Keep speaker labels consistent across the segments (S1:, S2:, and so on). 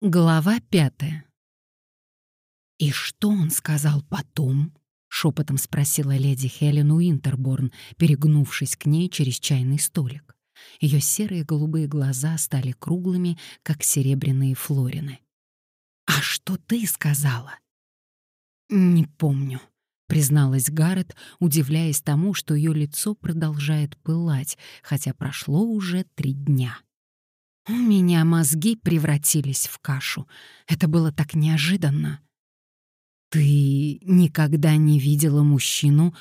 S1: Глава пятая. «И что он сказал потом?» — шепотом спросила леди Хелен Уинтерборн, перегнувшись к ней через чайный столик. Ее серые голубые глаза стали круглыми, как серебряные флорины. «А что ты сказала?» «Не помню», — призналась Гаррет, удивляясь тому, что ее лицо продолжает пылать, хотя прошло уже три дня. У меня мозги превратились в кашу. Это было так неожиданно. Ты никогда не видела мужчину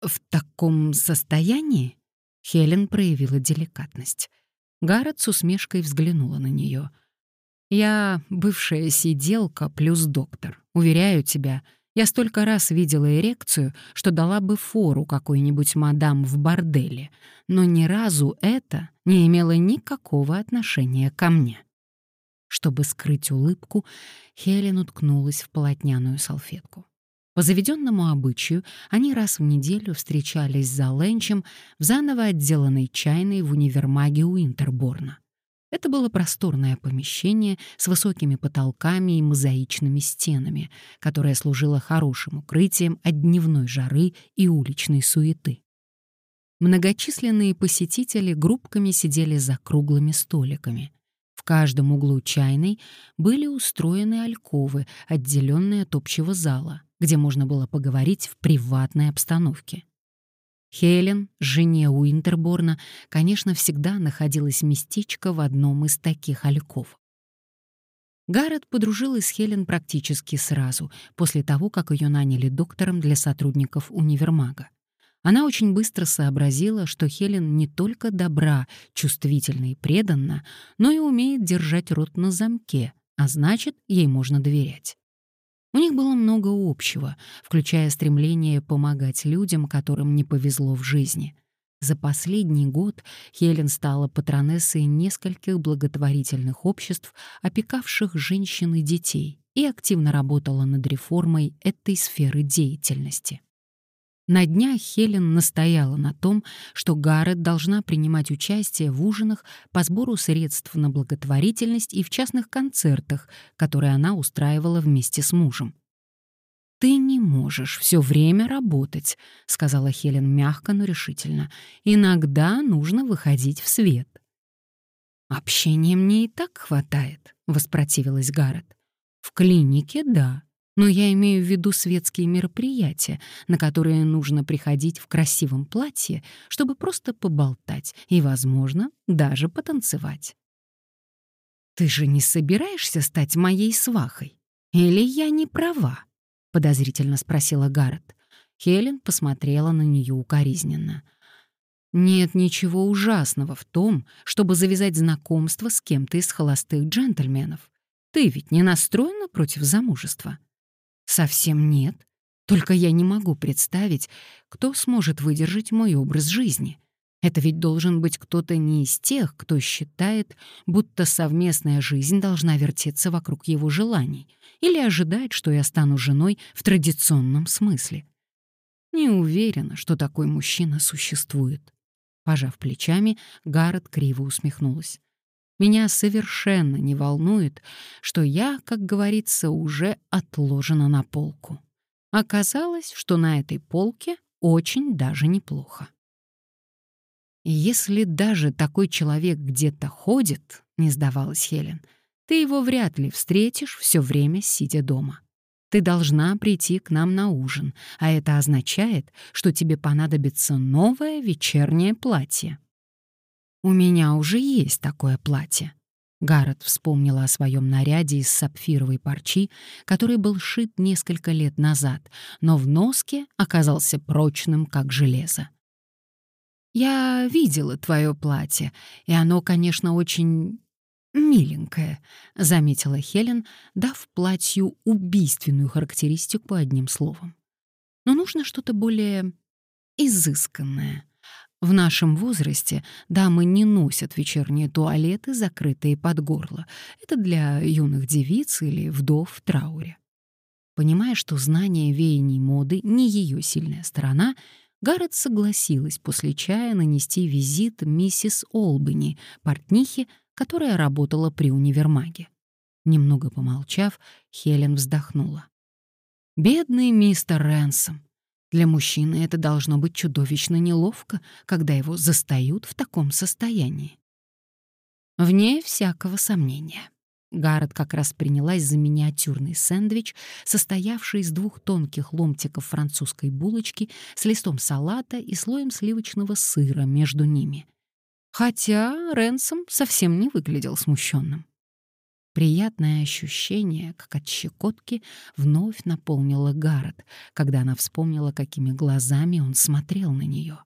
S1: в таком состоянии? Хелен проявила деликатность. Гаррет с усмешкой взглянула на нее. «Я бывшая сиделка плюс доктор. Уверяю тебя, я столько раз видела эрекцию, что дала бы фору какой-нибудь мадам в борделе, но ни разу это не имело никакого отношения ко мне. Чтобы скрыть улыбку, Хелен уткнулась в полотняную салфетку. По заведенному обычаю они раз в неделю встречались за ленчем в заново отделанной чайной в универмаге Уинтерборна. Это было просторное помещение с высокими потолками и мозаичными стенами, которое служило хорошим укрытием от дневной жары и уличной суеты. Многочисленные посетители группками сидели за круглыми столиками. В каждом углу чайной были устроены альковы, отделенные от общего зала, где можно было поговорить в приватной обстановке. Хелен, жене Уинтерборна, конечно, всегда находилось местечко в одном из таких альков. Гаррет подружилась с Хелен практически сразу, после того, как ее наняли доктором для сотрудников универмага. Она очень быстро сообразила, что Хелен не только добра, чувствительна и преданна, но и умеет держать рот на замке, а значит, ей можно доверять. У них было много общего, включая стремление помогать людям, которым не повезло в жизни. За последний год Хелен стала патронессой нескольких благотворительных обществ, опекавших женщин и детей, и активно работала над реформой этой сферы деятельности. На днях Хелен настояла на том, что Гаррет должна принимать участие в ужинах по сбору средств на благотворительность и в частных концертах, которые она устраивала вместе с мужем. «Ты не можешь все время работать», — сказала Хелен мягко, но решительно. «Иногда нужно выходить в свет». «Общения мне и так хватает», — воспротивилась Гаррет. «В клинике — да, но я имею в виду светские мероприятия, на которые нужно приходить в красивом платье, чтобы просто поболтать и, возможно, даже потанцевать. Ты же не собираешься стать моей свахой? Или я не права? подозрительно спросила Гаррет. Хелен посмотрела на нее укоризненно. Нет ничего ужасного в том, чтобы завязать знакомство с кем-то из холостых джентльменов. Ты ведь не настроена против замужества? Совсем нет. Только я не могу представить, кто сможет выдержать мой образ жизни. Это ведь должен быть кто-то не из тех, кто считает, будто совместная жизнь должна вертеться вокруг его желаний или ожидает, что я стану женой в традиционном смысле. Не уверена, что такой мужчина существует. Пожав плечами, Гаррет криво усмехнулась. Меня совершенно не волнует, что я, как говорится, уже отложена на полку. Оказалось, что на этой полке очень даже неплохо. «Если даже такой человек где-то ходит», — не сдавалась Хелен, «ты его вряд ли встретишь все время, сидя дома. Ты должна прийти к нам на ужин, а это означает, что тебе понадобится новое вечернее платье». «У меня уже есть такое платье». Гаррет вспомнила о своем наряде из сапфировой парчи, который был шит несколько лет назад, но в носке оказался прочным, как железо. «Я видела твое платье, и оно, конечно, очень миленькое», — заметила Хелен, дав платью убийственную характеристику одним словом. «Но нужно что-то более изысканное». В нашем возрасте дамы не носят вечерние туалеты, закрытые под горло. Это для юных девиц или вдов в трауре. Понимая, что знание веяний моды не ее сильная сторона, Гаррет согласилась после чая нанести визит миссис Олбани, портнихе, которая работала при универмаге. Немного помолчав, Хелен вздохнула. «Бедный мистер Рэнсом. Для мужчины это должно быть чудовищно неловко, когда его застают в таком состоянии». Вне всякого сомнения. Гаррет как раз принялась за миниатюрный сэндвич, состоявший из двух тонких ломтиков французской булочки с листом салата и слоем сливочного сыра между ними. Хотя Ренсом совсем не выглядел смущенным. Приятное ощущение, как от щекотки, вновь наполнило Гаррет, когда она вспомнила, какими глазами он смотрел на нее.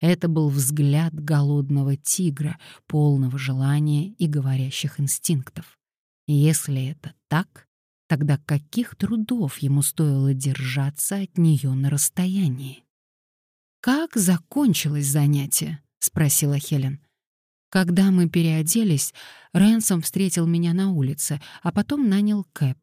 S1: Это был взгляд голодного тигра, полного желания и говорящих инстинктов. Если это так, тогда каких трудов ему стоило держаться от нее на расстоянии? «Как закончилось занятие?» — спросила Хелен. Когда мы переоделись, Рэнсом встретил меня на улице, а потом нанял Кэп.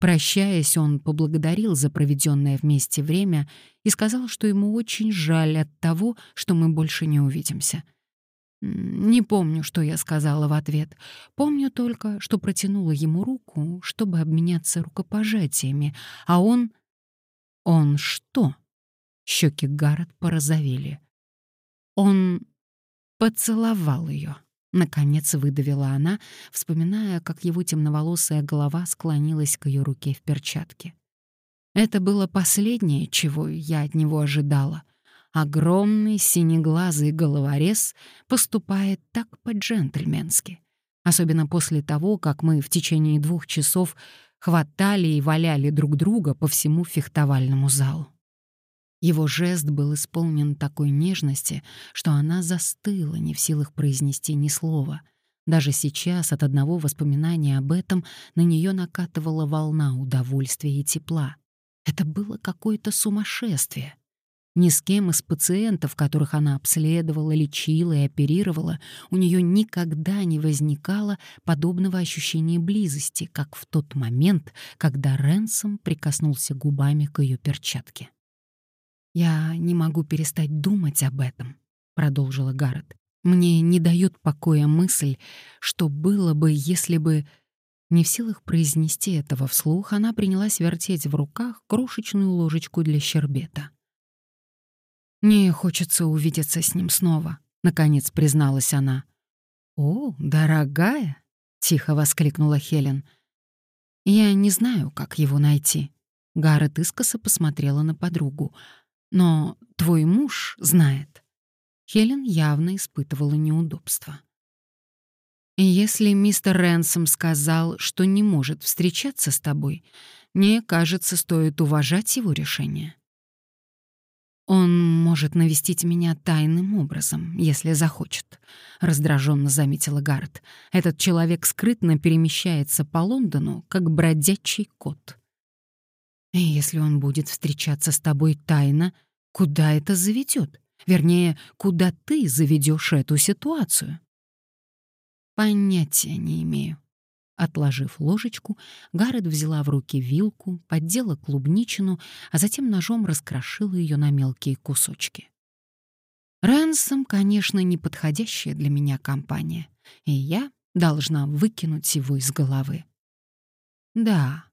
S1: Прощаясь, он поблагодарил за проведенное вместе время и сказал, что ему очень жаль от того, что мы больше не увидимся. Не помню, что я сказала в ответ. Помню только, что протянула ему руку, чтобы обменяться рукопожатиями, а он... Он что? Щеки Гаррет порозовели. Он поцеловал ее. Наконец выдавила она, вспоминая, как его темноволосая голова склонилась к ее руке в перчатке. Это было последнее, чего я от него ожидала. Огромный синеглазый головорез поступает так по-джентльменски. Особенно после того, как мы в течение двух часов хватали и валяли друг друга по всему фехтовальному залу. Его жест был исполнен такой нежности, что она застыла, не в силах произнести ни слова. Даже сейчас от одного воспоминания об этом на нее накатывала волна удовольствия и тепла. Это было какое-то сумасшествие. Ни с кем из пациентов, которых она обследовала, лечила и оперировала, у нее никогда не возникало подобного ощущения близости, как в тот момент, когда Ренсом прикоснулся губами к ее перчатке. «Я не могу перестать думать об этом», — продолжила Гаррет. «Мне не дает покоя мысль, что было бы, если бы...» Не в силах произнести этого вслух, она принялась вертеть в руках крошечную ложечку для щербета. «Мне хочется увидеться с ним снова», — наконец призналась она. «О, дорогая!» — тихо воскликнула Хелен. «Я не знаю, как его найти». Гаррет искоса посмотрела на подругу. Но твой муж знает. Хелен явно испытывала неудобство. если мистер Ренсом сказал, что не может встречаться с тобой, мне кажется, стоит уважать его решение. Он может навестить меня тайным образом, если захочет, раздраженно заметила Гард. Этот человек скрытно перемещается по Лондону, как бродячий кот. Если он будет встречаться с тобой тайно, куда это заведет? Вернее, куда ты заведешь эту ситуацию? Понятия не имею. Отложив ложечку, Гаррет взяла в руки вилку, поддела клубничину, а затем ножом раскрошила ее на мелкие кусочки. Рэнсом, конечно, неподходящая для меня компания, и я должна выкинуть его из головы. Да,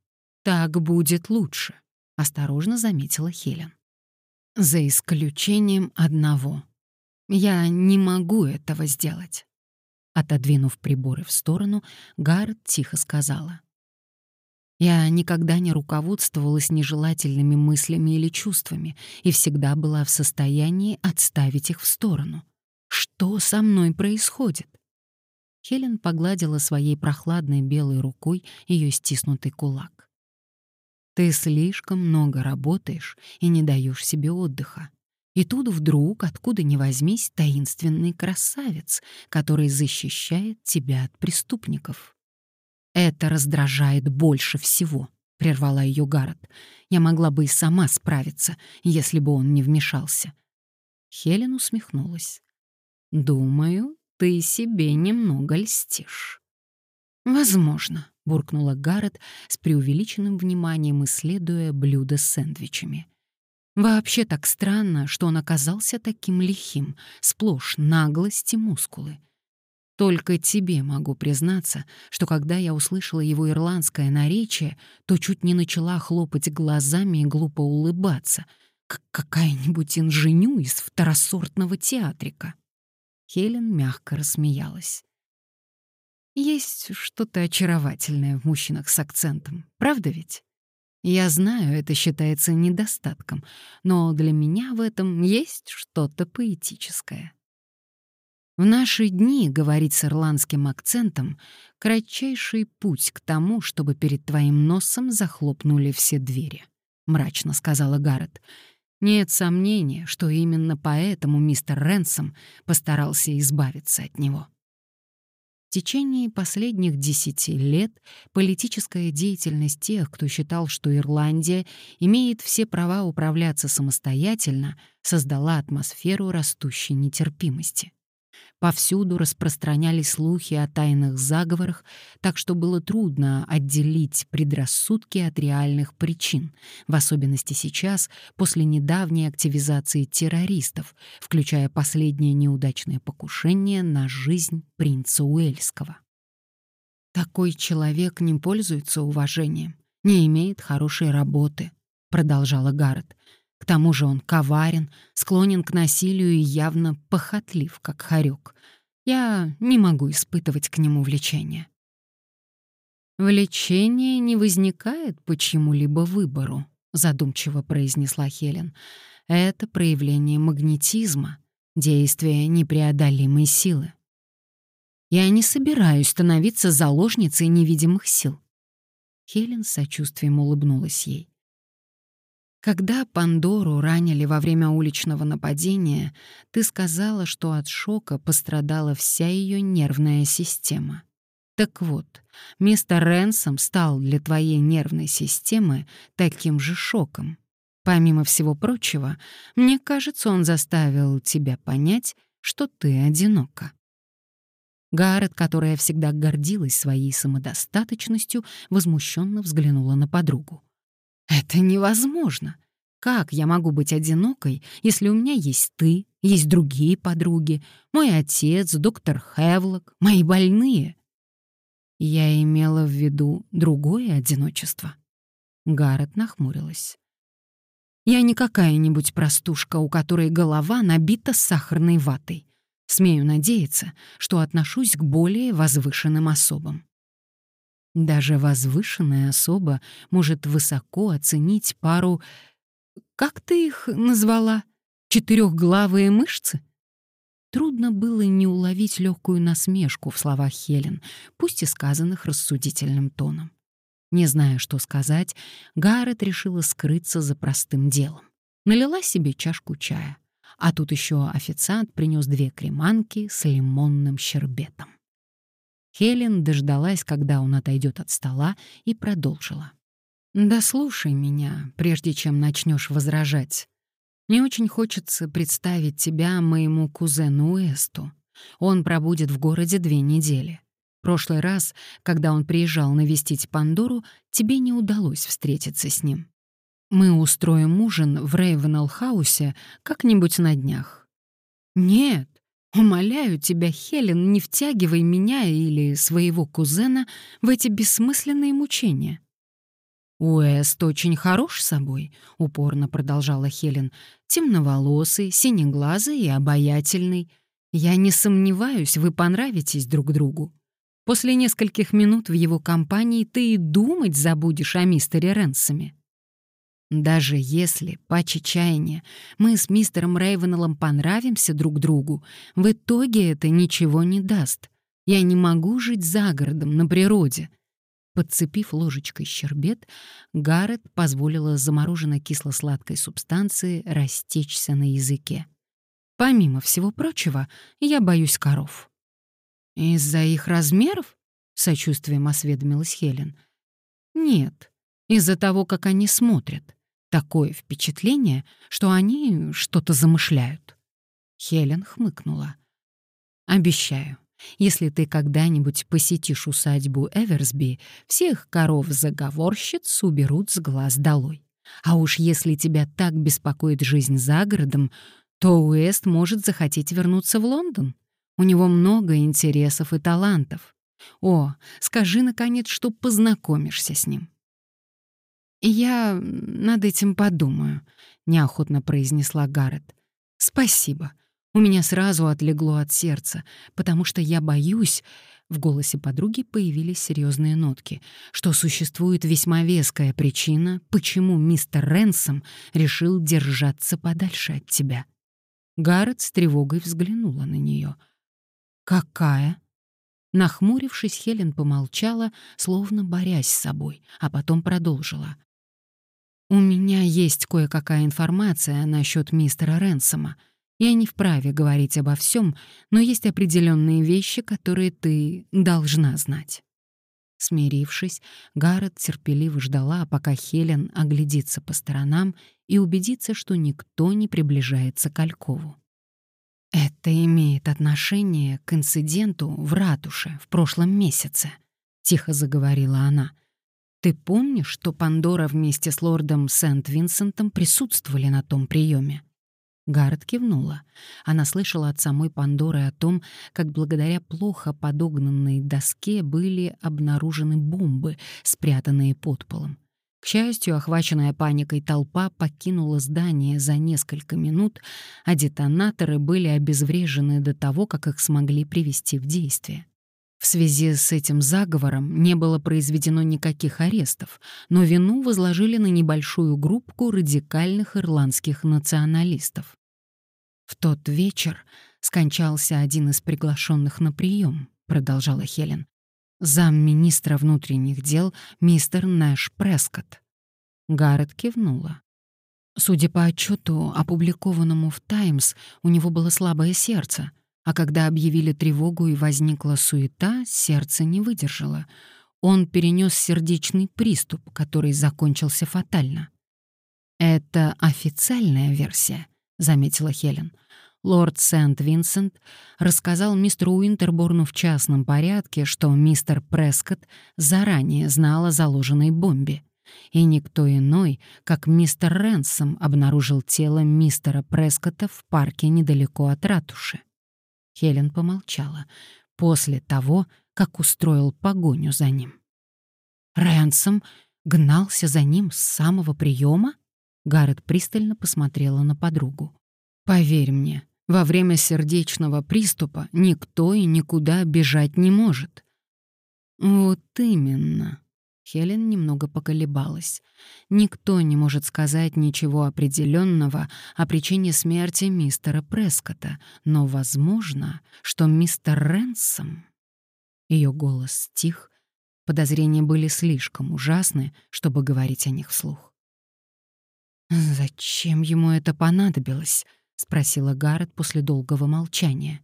S1: «Так будет лучше», — осторожно заметила Хелен. «За исключением одного. Я не могу этого сделать». Отодвинув приборы в сторону, Гаррет тихо сказала. «Я никогда не руководствовалась нежелательными мыслями или чувствами и всегда была в состоянии отставить их в сторону. Что со мной происходит?» Хелен погладила своей прохладной белой рукой ее стиснутый кулак. Ты слишком много работаешь и не даешь себе отдыха. И тут вдруг, откуда ни возьмись, таинственный красавец, который защищает тебя от преступников. Это раздражает больше всего, прервала ее Гаррет. Я могла бы и сама справиться, если бы он не вмешался. Хелен усмехнулась. Думаю, ты себе немного льстишь. Возможно, — буркнула Гаррет с преувеличенным вниманием, исследуя блюдо с сэндвичами. «Вообще так странно, что он оказался таким лихим, сплошь наглость и мускулы. Только тебе могу признаться, что когда я услышала его ирландское наречие, то чуть не начала хлопать глазами и глупо улыбаться, как какая-нибудь инженю из второсортного театрика. Хелен мягко рассмеялась. Есть что-то очаровательное в мужчинах с акцентом, правда ведь? Я знаю, это считается недостатком, но для меня в этом есть что-то поэтическое. В наши дни говорить с ирландским акцентом — кратчайший путь к тому, чтобы перед твоим носом захлопнули все двери, — мрачно сказала Гаррет. Нет сомнения, что именно поэтому мистер Ренсом постарался избавиться от него. В течение последних десяти лет политическая деятельность тех, кто считал, что Ирландия имеет все права управляться самостоятельно, создала атмосферу растущей нетерпимости. Повсюду распространялись слухи о тайных заговорах, так что было трудно отделить предрассудки от реальных причин, в особенности сейчас, после недавней активизации террористов, включая последнее неудачное покушение на жизнь принца Уэльского. «Такой человек не пользуется уважением, не имеет хорошей работы», — продолжала Гаррет. К тому же он коварен, склонен к насилию и явно похотлив, как хорек. Я не могу испытывать к нему влечения. «Влечение не возникает по чему-либо выбору», — задумчиво произнесла Хелен. «Это проявление магнетизма, действие непреодолимой силы. Я не собираюсь становиться заложницей невидимых сил». Хелен с сочувствием улыбнулась ей. Когда Пандору ранили во время уличного нападения, ты сказала, что от шока пострадала вся ее нервная система. Так вот, мистер Ренсом стал для твоей нервной системы таким же шоком. Помимо всего прочего, мне кажется, он заставил тебя понять, что ты одинока. Гаррет, которая всегда гордилась своей самодостаточностью, возмущенно взглянула на подругу. Это невозможно. Как я могу быть одинокой, если у меня есть ты, есть другие подруги, мой отец, доктор Хевлок, мои больные? Я имела в виду другое одиночество. Гаррет нахмурилась. Я не какая-нибудь простушка, у которой голова набита сахарной ватой. Смею надеяться, что отношусь к более возвышенным особам. Даже возвышенная особа может высоко оценить пару... Как ты их назвала? Четырехглавые мышцы? Трудно было не уловить легкую насмешку в словах Хелен, пусть и сказанных рассудительным тоном. Не зная, что сказать, Гаррет решила скрыться за простым делом. Налила себе чашку чая, а тут еще официант принес две креманки с лимонным щербетом. Хелен дождалась, когда он отойдет от стола, и продолжила. «Да слушай меня, прежде чем начнешь возражать. Мне очень хочется представить тебя моему кузену Эсту. Он пробудет в городе две недели. Прошлый раз, когда он приезжал навестить Пандору, тебе не удалось встретиться с ним. Мы устроим ужин в Рейвенелл-хаусе как-нибудь на днях». «Нет, Умоляю тебя, Хелен, не втягивай меня или своего кузена в эти бессмысленные мучения. Уэст очень хорош собой, упорно продолжала Хелен, темноволосый, синеглазый и обаятельный. Я не сомневаюсь, вы понравитесь друг другу. После нескольких минут в его компании ты и думать забудешь о мистере Ренсоме. Даже если, по чаяния, мы с мистером Рейвенеллом понравимся друг другу, в итоге это ничего не даст. Я не могу жить за городом, на природе. Подцепив ложечкой щербет, Гаррет позволила замороженной кисло-сладкой субстанции растечься на языке. Помимо всего прочего, я боюсь коров. «Из-за их размеров?» — сочувствием осведомилась Хелен. «Нет, из-за того, как они смотрят. Такое впечатление, что они что-то замышляют. Хелен хмыкнула. «Обещаю, если ты когда-нибудь посетишь усадьбу Эверсби, всех коров-заговорщиц уберут с глаз долой. А уж если тебя так беспокоит жизнь за городом, то Уэст может захотеть вернуться в Лондон. У него много интересов и талантов. О, скажи, наконец, что познакомишься с ним». «Я над этим подумаю», — неохотно произнесла Гаррет. «Спасибо. У меня сразу отлегло от сердца, потому что я боюсь...» В голосе подруги появились серьезные нотки, что существует весьма веская причина, почему мистер Ренсом решил держаться подальше от тебя. Гаррет с тревогой взглянула на нее. «Какая?» Нахмурившись, Хелен помолчала, словно борясь с собой, а потом продолжила. «У меня есть кое-какая информация насчет мистера Ренсома. Я не вправе говорить обо всем, но есть определенные вещи, которые ты должна знать». Смирившись, Гаррет терпеливо ждала, пока Хелен оглядится по сторонам и убедится, что никто не приближается к Алькову. «Это имеет отношение к инциденту в ратуше в прошлом месяце», — тихо заговорила она. Ты помнишь, что Пандора вместе с лордом Сент-Винсентом присутствовали на том приеме? Гаррет кивнула. Она слышала от самой Пандоры о том, как благодаря плохо подогнанной доске были обнаружены бомбы, спрятанные под полом. К счастью, охваченная паникой толпа покинула здание за несколько минут, а детонаторы были обезврежены до того, как их смогли привести в действие. В связи с этим заговором не было произведено никаких арестов, но вину возложили на небольшую группку радикальных ирландских националистов. В тот вечер скончался один из приглашенных на прием, продолжала Хелен. Замминистра внутренних дел мистер Нэш Прескотт. Гаррет кивнула. Судя по отчету, опубликованному в «Таймс», у него было слабое сердце — а когда объявили тревогу и возникла суета, сердце не выдержало. Он перенес сердечный приступ, который закончился фатально. «Это официальная версия», — заметила Хелен. Лорд Сент-Винсент рассказал мистеру Уинтерборну в частном порядке, что мистер Прескотт заранее знал о заложенной бомбе. И никто иной, как мистер Ренсом, обнаружил тело мистера Прескотта в парке недалеко от ратуши. Хелен помолчала. После того, как устроил погоню за ним. Рэнсом гнался за ним с самого приема? Гаррет пристально посмотрела на подругу. «Поверь мне, во время сердечного приступа никто и никуда бежать не может». «Вот именно», Хелен немного поколебалась. Никто не может сказать ничего определенного о причине смерти мистера Прескота, но возможно, что мистер Ренсом... Ее голос стих, подозрения были слишком ужасны, чтобы говорить о них вслух. «Зачем ему это понадобилось?» — спросила Гаррет после долгого молчания.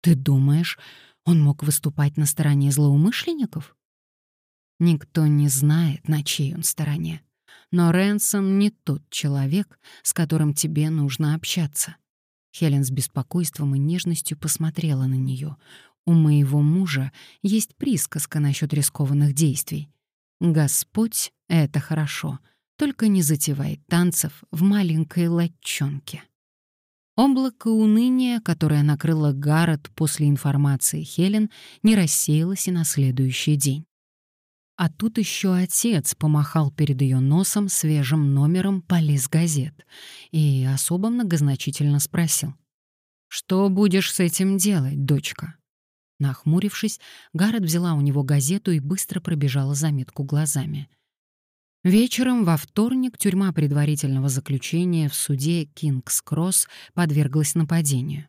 S1: «Ты думаешь, он мог выступать на стороне злоумышленников?» Никто не знает, на чьей он стороне. Но Рэнсом не тот человек, с которым тебе нужно общаться. Хелен с беспокойством и нежностью посмотрела на нее. У моего мужа есть присказка насчет рискованных действий. Господь — это хорошо, только не затевай танцев в маленькой латчонке. Облако уныния, которое накрыло Гаррет после информации Хелен, не рассеялось и на следующий день. А тут еще отец помахал перед ее носом свежим номером полис газет и особо многозначительно спросил. «Что будешь с этим делать, дочка?» Нахмурившись, Гаррет взяла у него газету и быстро пробежала заметку глазами. Вечером во вторник тюрьма предварительного заключения в суде Кингс-Кросс подверглась нападению.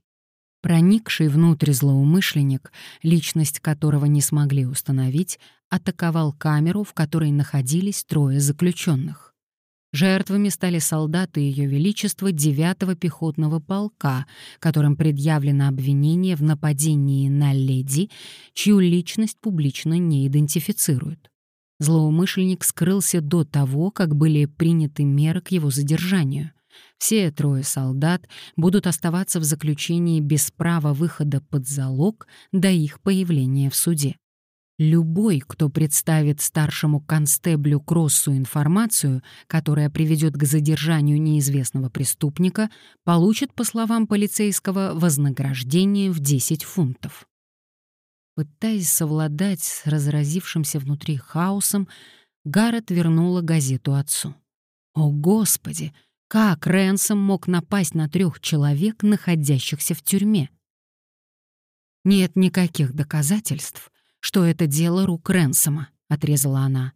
S1: Проникший внутрь злоумышленник, личность которого не смогли установить, атаковал камеру, в которой находились трое заключенных. Жертвами стали солдаты Ее Величества 9-го пехотного полка, которым предъявлено обвинение в нападении на леди, чью личность публично не идентифицируют. Злоумышленник скрылся до того, как были приняты меры к его задержанию — все трое солдат будут оставаться в заключении без права выхода под залог до их появления в суде. Любой, кто представит старшему констеблю Кроссу информацию, которая приведет к задержанию неизвестного преступника, получит, по словам полицейского, вознаграждение в 10 фунтов. Пытаясь совладать с разразившимся внутри хаосом, Гаррет вернула газету отцу. О, Господи! Как Рэнсом мог напасть на трех человек, находящихся в тюрьме? Нет никаких доказательств, что это дело рук Рэнсома, отрезала она.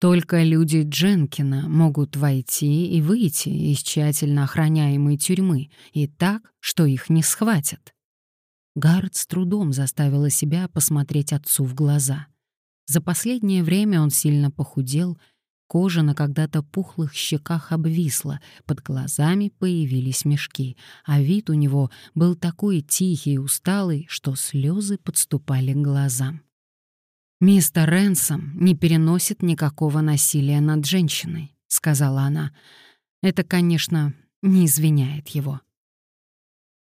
S1: Только люди Дженкина могут войти и выйти из тщательно охраняемой тюрьмы, и так, что их не схватят. Гард с трудом заставила себя посмотреть отцу в глаза. За последнее время он сильно похудел, кожа на когда-то пухлых щеках обвисла, под глазами появились мешки, а вид у него был такой тихий и усталый, что слезы подступали к глазам. «Мистер Рэнсом не переносит никакого насилия над женщиной», — сказала она. «Это, конечно, не извиняет его».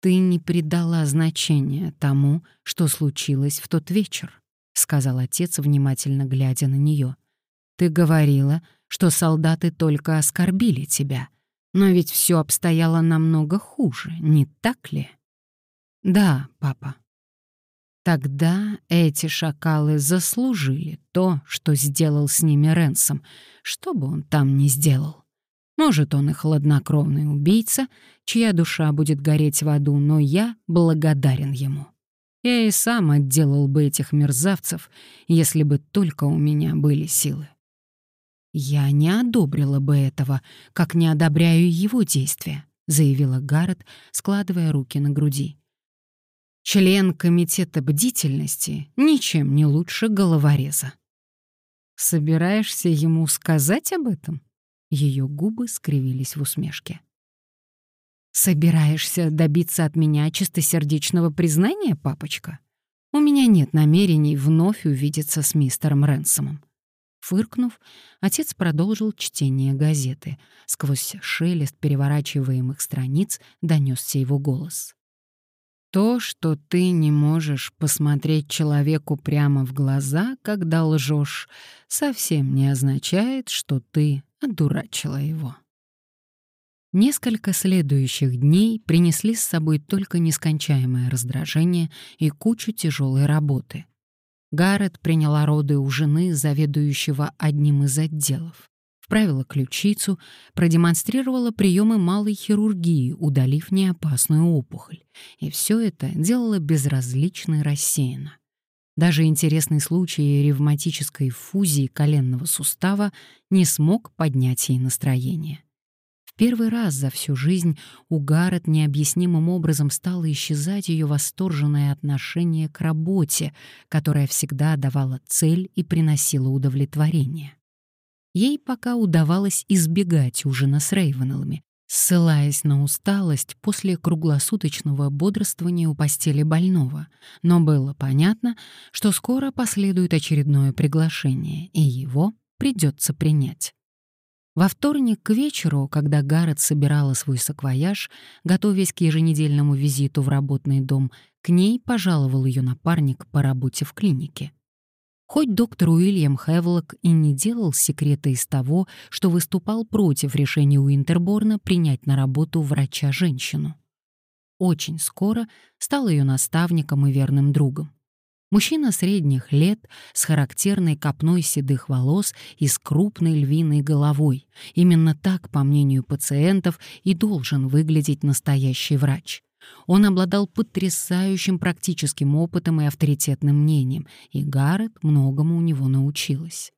S1: «Ты не придала значения тому, что случилось в тот вечер», — сказал отец, внимательно глядя на нее. «Ты говорила, что солдаты только оскорбили тебя, но ведь все обстояло намного хуже, не так ли?» «Да, папа», Тогда эти шакалы заслужили то, что сделал с ними Ренсом, что бы он там ни сделал. Может, он и хладнокровный убийца, чья душа будет гореть в аду, но я благодарен ему. Я и сам отделал бы этих мерзавцев, если бы только у меня были силы. «Я не одобрила бы этого, как не одобряю его действия», — заявила Гаррет, складывая руки на груди. Член комитета бдительности ничем не лучше головореза. Собираешься ему сказать об этом? Ее губы скривились в усмешке. Собираешься добиться от меня чистосердечного признания, папочка? У меня нет намерений вновь увидеться с мистером Ренсомом. Фыркнув, отец продолжил чтение газеты. Сквозь шелест переворачиваемых страниц донесся его голос. То, что ты не можешь посмотреть человеку прямо в глаза, когда лжешь, совсем не означает, что ты одурачила его. Несколько следующих дней принесли с собой только нескончаемое раздражение и кучу тяжелой работы. Гаррет приняла роды у жены, заведующего одним из отделов вправила ключицу, продемонстрировала приемы малой хирургии, удалив неопасную опухоль. И все это делала безразлично и рассеянно. Даже интересный случай ревматической фузии коленного сустава не смог поднять ей настроение. В первый раз за всю жизнь у Гаррет необъяснимым образом стало исчезать ее восторженное отношение к работе, которая всегда давала цель и приносила удовлетворение. Ей пока удавалось избегать ужина с Рейвенеллами, ссылаясь на усталость после круглосуточного бодрствования у постели больного, но было понятно, что скоро последует очередное приглашение, и его придется принять. Во вторник к вечеру, когда Гаррет собирала свой саквояж, готовясь к еженедельному визиту в работный дом, к ней пожаловал ее напарник по работе в клинике. Хоть доктор Уильям Хевлок и не делал секрета из того, что выступал против решения Уинтерборна принять на работу врача-женщину. Очень скоро стал ее наставником и верным другом. Мужчина средних лет с характерной копной седых волос и с крупной львиной головой. Именно так, по мнению пациентов, и должен выглядеть настоящий врач. Он обладал потрясающим практическим опытом и авторитетным мнением, и Гаррет многому у него научилась.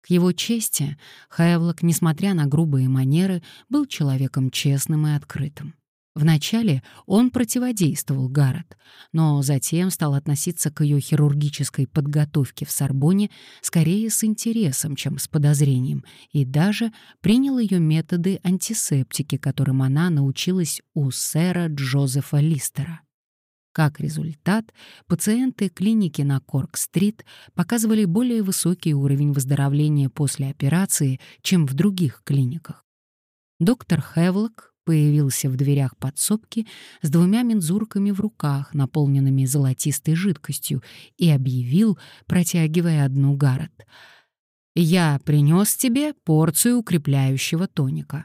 S1: К его чести, Хевлок, несмотря на грубые манеры, был человеком честным и открытым. Вначале он противодействовал Гаррет, но затем стал относиться к ее хирургической подготовке в Сорбоне скорее с интересом, чем с подозрением, и даже принял ее методы антисептики, которым она научилась у сэра Джозефа Листера. Как результат, пациенты клиники на Корк-стрит показывали более высокий уровень выздоровления после операции, чем в других клиниках. Доктор Хевлок появился в дверях подсобки с двумя мензурками в руках, наполненными золотистой жидкостью, и объявил, протягивая одну Гаррет. «Я принес тебе порцию укрепляющего тоника».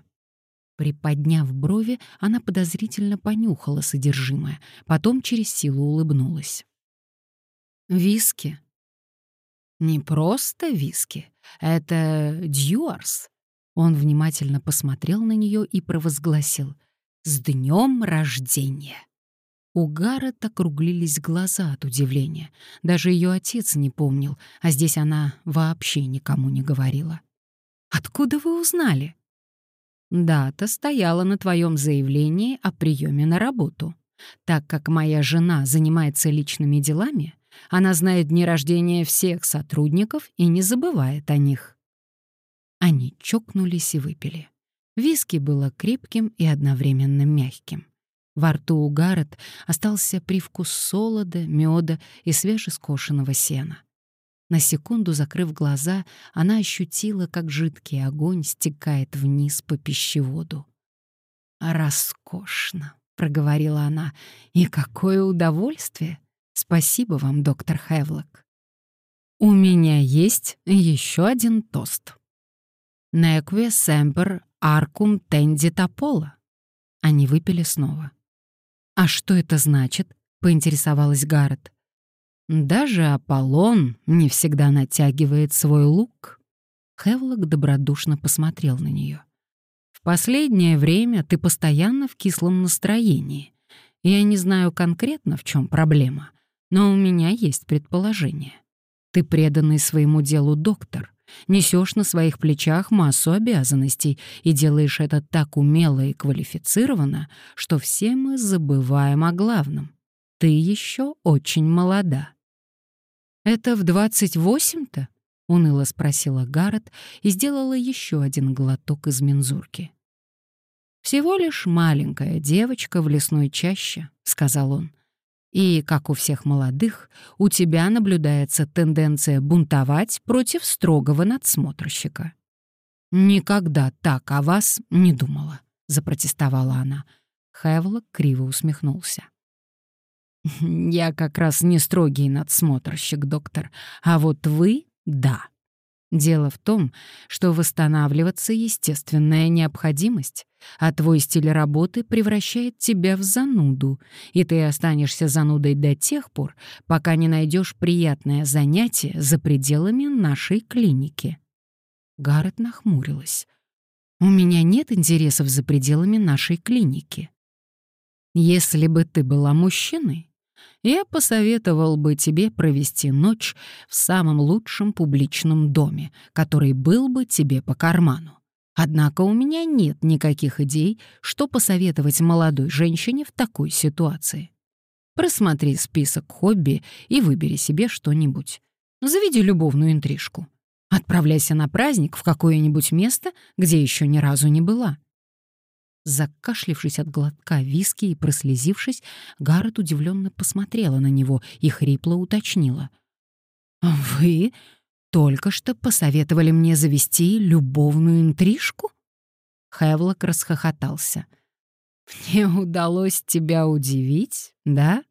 S1: Приподняв брови, она подозрительно понюхала содержимое, потом через силу улыбнулась. «Виски». «Не просто виски, это дьюарс». Он внимательно посмотрел на нее и провозгласил «С днем рождения!». У Гаррет округлились глаза от удивления. Даже ее отец не помнил, а здесь она вообще никому не говорила. «Откуда вы узнали?» Дата стояла на твоем заявлении о приеме на работу. Так как моя жена занимается личными делами, она знает дни рождения всех сотрудников и не забывает о них. Они чокнулись и выпили. Виски было крепким и одновременно мягким. Во рту у Гаррет остался привкус солода, меда и свежескошенного сена. На секунду закрыв глаза, она ощутила, как жидкий огонь стекает вниз по пищеводу. «Роскошно», — проговорила она, — «и какое удовольствие! Спасибо вам, доктор Хевлок». «У меня есть еще один тост. Некве семпер аркум тенди топола». Они выпили снова. «А что это значит?» — поинтересовалась Гаррет. Даже Аполлон не всегда натягивает свой лук. Хевлок добродушно посмотрел на нее. В последнее время ты постоянно в кислом настроении. Я не знаю конкретно, в чем проблема, но у меня есть предположение. Ты преданный своему делу доктор, несешь на своих плечах массу обязанностей и делаешь это так умело и квалифицированно, что все мы забываем о главном. Ты еще очень молода. «Это в двадцать восемь-то?» — уныло спросила Гаррет и сделала еще один глоток из мензурки. «Всего лишь маленькая девочка в лесной чаще», — сказал он. «И, как у всех молодых, у тебя наблюдается тенденция бунтовать против строгого надсмотрщика». «Никогда так о вас не думала», — запротестовала она. Хевлок криво усмехнулся. Я как раз не строгий надсмотрщик, доктор, а вот вы — да. Дело в том, что восстанавливаться — естественная необходимость, а твой стиль работы превращает тебя в зануду, и ты останешься занудой до тех пор, пока не найдешь приятное занятие за пределами нашей клиники. Гаррет нахмурилась. «У меня нет интересов за пределами нашей клиники. Если бы ты была мужчиной, я посоветовал бы тебе провести ночь в самом лучшем публичном доме, который был бы тебе по карману. Однако у меня нет никаких идей, что посоветовать молодой женщине в такой ситуации. Просмотри список хобби и выбери себе что-нибудь. Заведи любовную интрижку. Отправляйся на праздник в какое-нибудь место, где еще ни разу не была. Закашлившись от глотка виски и прослезившись, Гаррет удивленно посмотрела на него и хрипло уточнила. «Вы только что посоветовали мне завести любовную интрижку?» Хевлок расхохотался. «Мне удалось тебя удивить, да?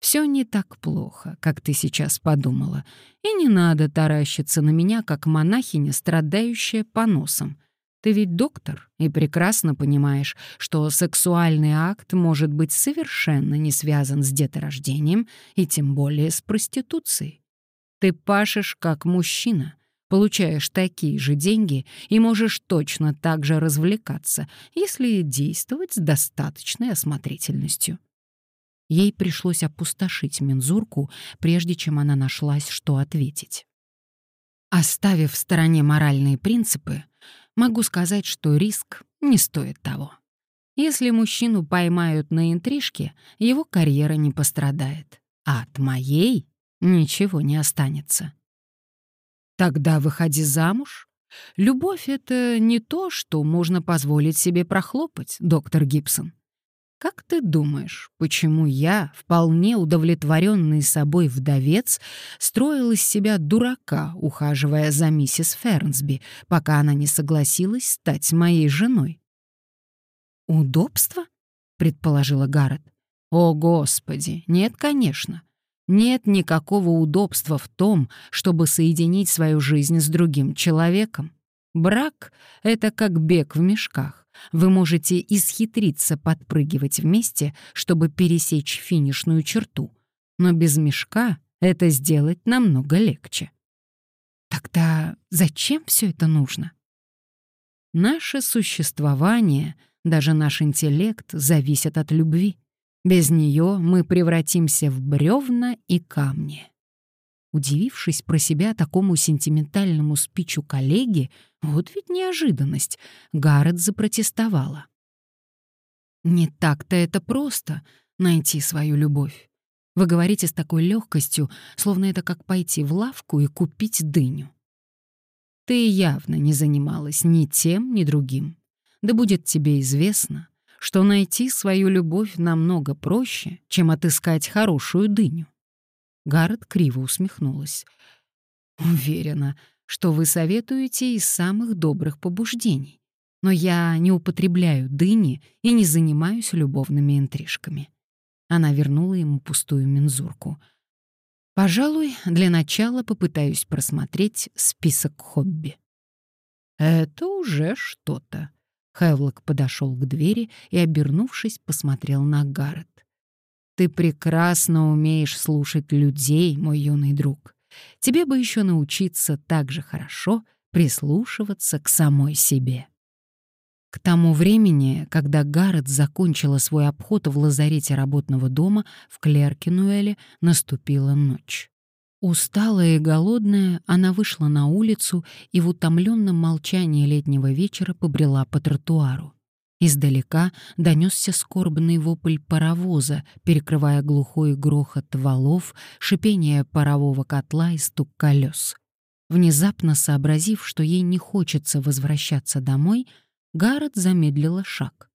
S1: Все не так плохо, как ты сейчас подумала, и не надо таращиться на меня, как монахиня, страдающая поносом. Ты ведь доктор и прекрасно понимаешь, что сексуальный акт может быть совершенно не связан с деторождением и тем более с проституцией. Ты пашешь как мужчина, получаешь такие же деньги и можешь точно так же развлекаться, если действовать с достаточной осмотрительностью. Ей пришлось опустошить мензурку, прежде чем она нашлась, что ответить. Оставив в стороне моральные принципы, могу сказать, что риск не стоит того. Если мужчину поймают на интрижке, его карьера не пострадает, а от моей ничего не останется. Тогда выходи замуж. Любовь — это не то, что можно позволить себе прохлопать, доктор Гибсон. Как ты думаешь, почему я, вполне удовлетворенный собой вдовец, строил из себя дурака, ухаживая за миссис Фернсби, пока она не согласилась стать моей женой? «Удобство?» — предположила Гаррет. «О, Господи! Нет, конечно. Нет никакого удобства в том, чтобы соединить свою жизнь с другим человеком. Брак — это как бег в мешках. Вы можете исхитриться подпрыгивать вместе, чтобы пересечь финишную черту, но без мешка это сделать намного легче. Тогда зачем все это нужно? Наше существование, даже наш интеллект зависят от любви. Без нее мы превратимся в бревна и камни. Удивившись про себя такому сентиментальному спичу коллеги, вот ведь неожиданность, Гаррет запротестовала. «Не так-то это просто — найти свою любовь. Вы говорите с такой легкостью, словно это как пойти в лавку и купить дыню. Ты явно не занималась ни тем, ни другим. Да будет тебе известно, что найти свою любовь намного проще, чем отыскать хорошую дыню. Гаррет криво усмехнулась. «Уверена, что вы советуете из самых добрых побуждений. Но я не употребляю дыни и не занимаюсь любовными интрижками». Она вернула ему пустую мензурку. «Пожалуй, для начала попытаюсь просмотреть список хобби». «Это уже что-то». Хевлок подошел к двери и, обернувшись, посмотрел на Гаррет. Ты прекрасно умеешь слушать людей, мой юный друг. Тебе бы еще научиться так же хорошо прислушиваться к самой себе. К тому времени, когда Гаррет закончила свой обход в лазарете работного дома в Клеркинуэле, наступила ночь. Усталая и голодная, она вышла на улицу и в утомленном молчании летнего вечера побрела по тротуару. Издалека донесся скорбный вопль паровоза, перекрывая глухой грохот валов, шипение парового котла и стук колес. Внезапно сообразив, что ей не хочется возвращаться домой, Гаррет замедлила шаг.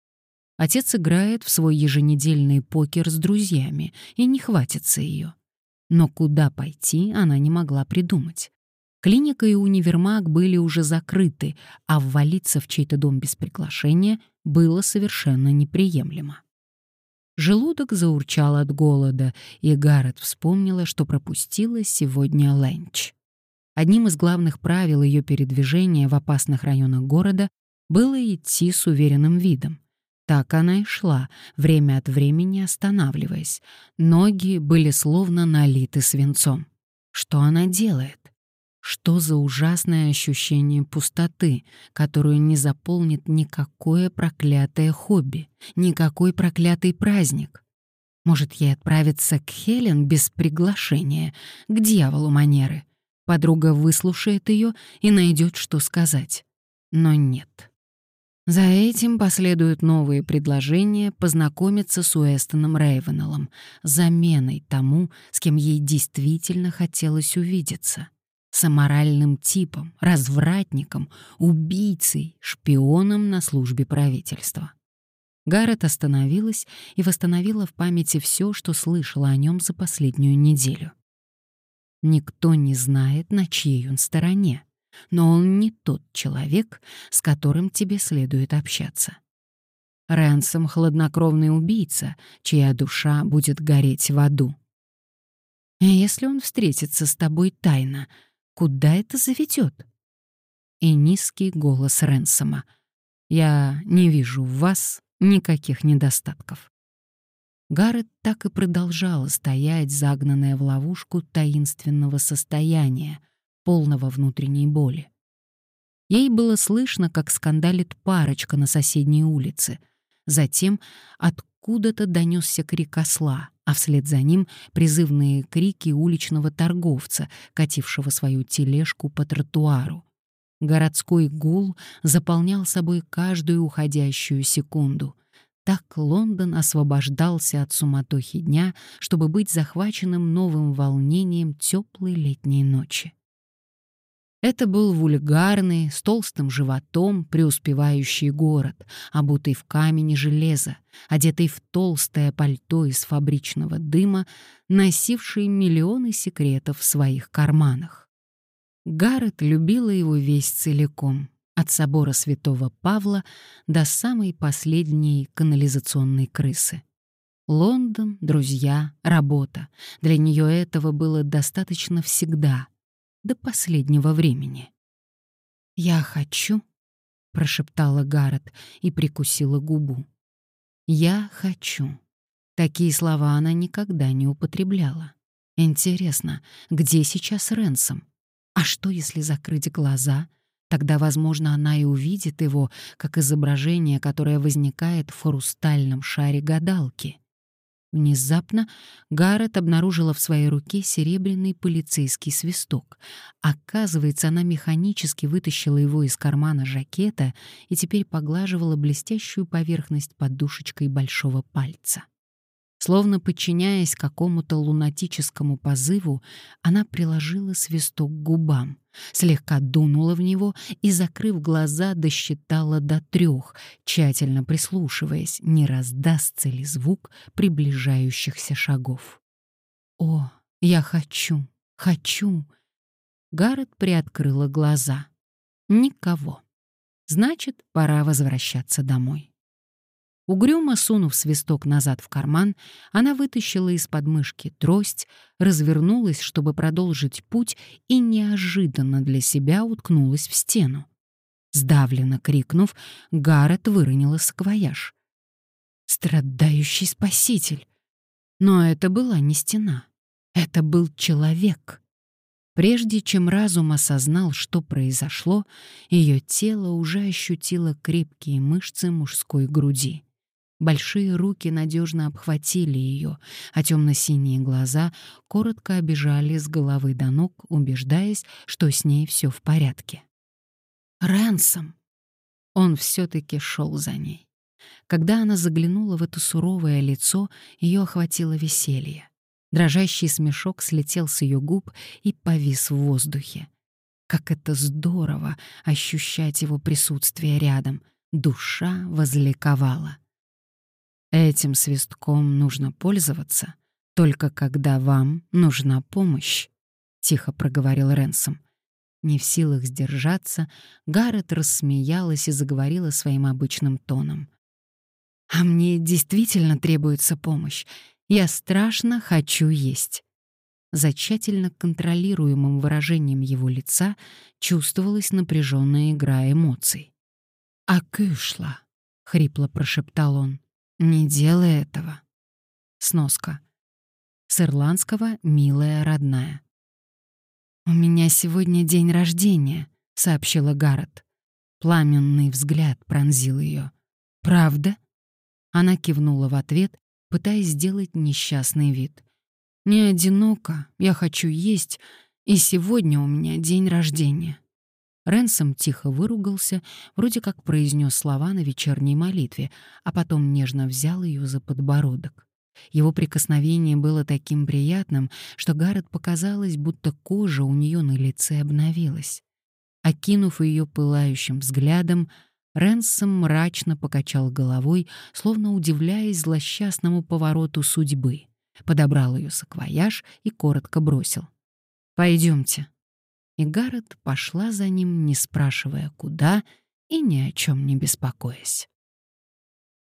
S1: Отец играет в свой еженедельный покер с друзьями и не хватится ее. Но куда пойти она не могла придумать. Клиника и универмаг были уже закрыты, а ввалиться в чей-то дом без приглашения было совершенно неприемлемо. Желудок заурчал от голода, и Гаррет вспомнила, что пропустила сегодня ленч. Одним из главных правил ее передвижения в опасных районах города было идти с уверенным видом. Так она и шла, время от времени останавливаясь. Ноги были словно налиты свинцом. Что она делает? Что за ужасное ощущение пустоты, которую не заполнит никакое проклятое хобби, никакой проклятый праздник? Может, ей отправиться к Хелен без приглашения, к дьяволу манеры? Подруга выслушает ее и найдет, что сказать. Но нет. За этим последуют новые предложения познакомиться с Уэстоном Рейвенеллом, заменой тому, с кем ей действительно хотелось увидеться с аморальным типом, развратником, убийцей, шпионом на службе правительства. Гаррет остановилась и восстановила в памяти все, что слышала о нем за последнюю неделю. Никто не знает, на чьей он стороне, но он не тот человек, с которым тебе следует общаться. Рэнсом — хладнокровный убийца, чья душа будет гореть в аду. Если он встретится с тобой тайно, Куда это заведет? И низкий голос Ренсома. «Я не вижу в вас никаких недостатков». Гаррет так и продолжала стоять, загнанная в ловушку таинственного состояния, полного внутренней боли. Ей было слышно, как скандалит парочка на соседней улице. Затем откуда-то донесся крик осла — а вслед за ним призывные крики уличного торговца, катившего свою тележку по тротуару. Городской гул заполнял собой каждую уходящую секунду. Так Лондон освобождался от суматохи дня, чтобы быть захваченным новым волнением теплой летней ночи. Это был вульгарный, с толстым животом преуспевающий город, обутый в камень железо, одетый в толстое пальто из фабричного дыма, носивший миллионы секретов в своих карманах. Гаррет любила его весь целиком, от собора святого Павла до самой последней канализационной крысы. Лондон, друзья, работа. Для нее этого было достаточно всегда, до последнего времени. «Я хочу», — прошептала Гаррет и прикусила губу. «Я хочу». Такие слова она никогда не употребляла. Интересно, где сейчас Ренсом? А что, если закрыть глаза — Тогда, возможно, она и увидит его как изображение, которое возникает в хрустальном шаре гадалки. Внезапно Гаррет обнаружила в своей руке серебряный полицейский свисток. Оказывается, она механически вытащила его из кармана жакета и теперь поглаживала блестящую поверхность подушечкой большого пальца. Словно подчиняясь какому-то лунатическому позыву, она приложила свисток к губам, слегка дунула в него и, закрыв глаза, досчитала до трех, тщательно прислушиваясь, не раздастся ли звук приближающихся шагов. «О, я хочу, хочу!» Гаррет приоткрыла глаза. «Никого. Значит, пора возвращаться домой». Угрюмо сунув свисток назад в карман, она вытащила из подмышки трость, развернулась, чтобы продолжить путь, и неожиданно для себя уткнулась в стену. Сдавленно крикнув, Гаррет выронила саквояж. «Страдающий спаситель!» Но это была не стена. Это был человек. Прежде чем разум осознал, что произошло, ее тело уже ощутило крепкие мышцы мужской груди. Большие руки надежно обхватили ее, а темно-синие глаза коротко обижали с головы до ног, убеждаясь, что с ней все в порядке. Рэнсом! Он все-таки шел за ней. Когда она заглянула в это суровое лицо, ее охватило веселье. Дрожащий смешок слетел с ее губ и повис в воздухе. Как это здорово ощущать его присутствие рядом. Душа возликовала. Этим свистком нужно пользоваться только когда вам нужна помощь, тихо проговорил Ренсом. Не в силах сдержаться, Гаррет рассмеялась и заговорила своим обычным тоном. «А мне действительно требуется помощь. Я страшно хочу есть». За тщательно контролируемым выражением его лица чувствовалась напряженная игра эмоций. «А кышла», — хрипло прошептал он. Не делай этого. Сноска. С ирландского «милая родная». «У меня сегодня день рождения», — сообщила Гаррет. Пламенный взгляд пронзил ее. «Правда?» Она кивнула в ответ, пытаясь сделать несчастный вид. «Не одиноко, я хочу есть, и сегодня у меня день рождения». Ренсом тихо выругался, вроде как произнес слова на вечерней молитве, а потом нежно взял ее за подбородок. Его прикосновение было таким приятным, что Гаррет показалось, будто кожа у нее на лице обновилась. Окинув ее пылающим взглядом, Ренсом мрачно покачал головой, словно удивляясь злосчастному повороту судьбы. Подобрал ее саквояж и коротко бросил. «Пойдемте, и Гаррет пошла за ним, не спрашивая, куда и ни о чем не беспокоясь.